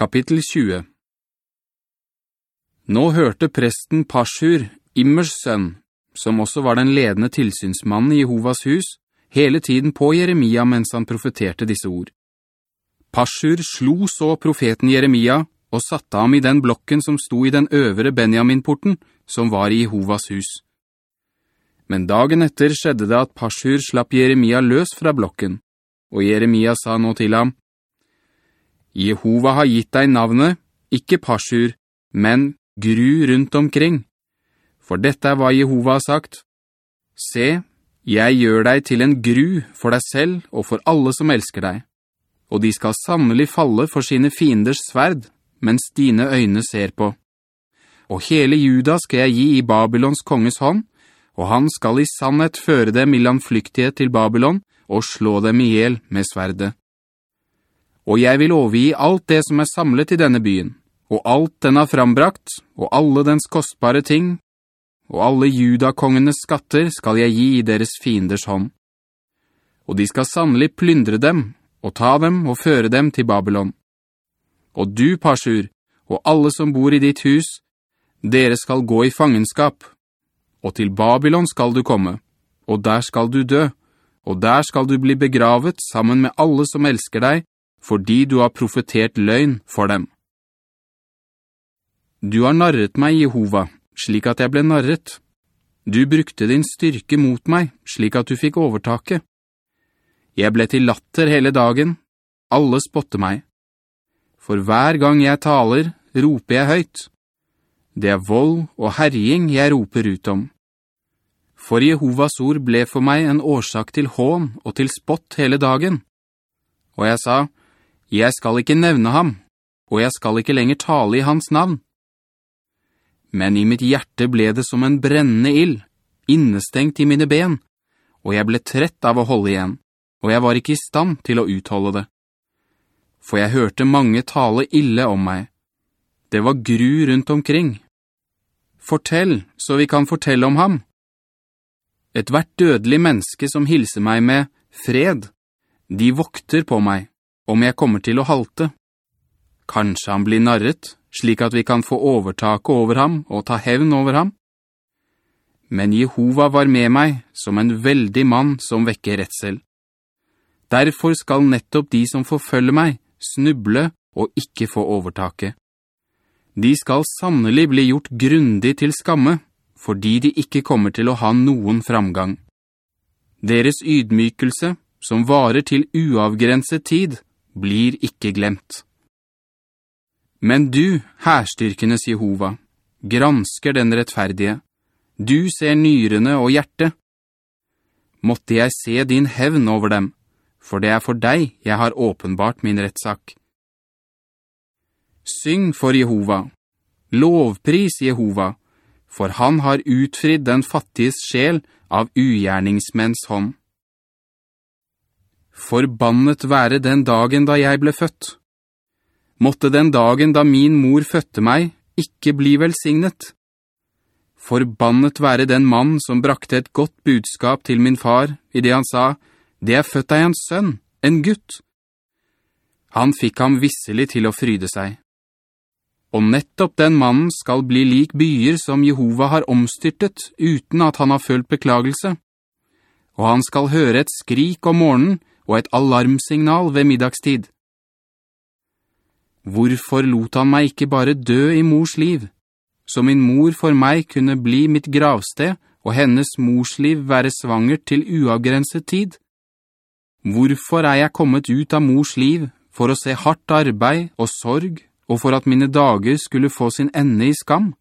Kapittel 20 Nå hørte presten Pashur, Immers sønn, som også var den ledende tilsynsmannen i Jehovas hus, hele tiden på Jeremia mens han profeterte disse ord. Pashur slo så profeten Jeremia og satte ham i den blokken som sto i den øvre Benjamin-porten, som var i Jehovas hus. Men dagen etter skjedde det at Pashur slapp Jeremia løs fra blokken, og Jeremia sa nå til ham, «Jehova har gitt deg navnet, ikke Pashur, men gru rundt omkring. For dette er hva Jehova har sagt. Se, jeg gjør deg til en gru for deg selv og for alle som elsker deg. Og de skal sannelig falle for sine fienders sverd, mens dine øyne ser på. Og hele juda skal jeg gi i Babylons konges hånd, og han skal i sannhet føre dem i landflyktighet til Babylon, og slå dem ihjel med sverde. Og jeg vil overgi alt det som er samlet i denne byen, og alt den har frambrakt, og alle dens kostbare ting, og alle judakongenes skatter skal jeg gi i deres fienders hånd. Og de skal sannelig plyndre dem, og ta dem og føre dem til Babylon. Og du, Pashur, og alle som bor i ditt hus, dere skal gå i fangenskap, og til Babylon skal du komme, og der skal du dø, og der skal du bli begravet sammen med alle som elsker deg, fordi du har profetert løgn for dem. Du har narret meg, Jehova, slik at jeg ble narret. Du brukte din styrke mot meg, slik at du fikk overtaket. Jeg ble til latter hele dagen. Alle spotte meg. For hver gang jeg taler, roper jeg høyt. Det er vold og herjing jeg roper ut om. For Jehovas ord ble for meg en årsak til hån og til spott hele dagen. Og jeg sa, jeg skal ikke nevne ham, og jeg skal ikke lenger tale i hans navn. Men i mitt hjerte ble det som en brennende ild, innestengt i mine ben, og jeg ble trett av å holde igjen, og jeg var ikke i stand til å utholde det. For jeg hørte mange tale ille om meg. Det var gru rundt omkring. Fortell, så vi kan fortelle om ham. Et hvert dødelig menneske som hilser meg med fred, de vokter på meg, om jeg kommer til å halte. Kanskje han blir narret, slik at vi kan få overtake over ham og ta hevn over ham? Men Jehova var med meg som en veldig mann som vekker rettsel. Derfor skal nettopp de som forfølger meg snuble og ikke få overtake. De skal sannelig bli gjort grundig til skamme, fordi de ikke kommer til å ha noen framgang. Deres ydmykelse, som varer til uavgrenset tid, blir ikke glemt. Men du, herstyrkenes Jehova, gransker den rettferdige. Du ser nyrene og hjertet. Måtte jeg se din hevn over dem, for det er for deg jeg har åpenbart min rettsak. Syng for Jehova. Lovpris Jehova, for han har utfridd den fattiges sjel av ugjerningsmenns hånd. Forbannet være den dagen da jeg ble født måtte den dagen da min mor fødte meg ikke bli velsignet. Forbannet være den mann som brakte et godt budskap til min far, i det han sa, «Det er født deg en sønn, en gutt.» Han fikk ham visselig til å fryde seg. Og nettopp den mannen skal bli lik byer som Jehova har omstyrtet, uten at han har følt beklagelse. Og han skal høre et skrik om morgenen og et alarmsignal ved middagstid. Hvorfor lot han meg ikke bare dø i mors liv? Så min mor for meg kunne bli mitt gravsted, og hennes mors liv være svanger til uavgrenset tid? Hvorfor er jeg kommet ut av mors liv for å se hardt arbeid og sorg, og for at mine dager skulle få sin ende i skam?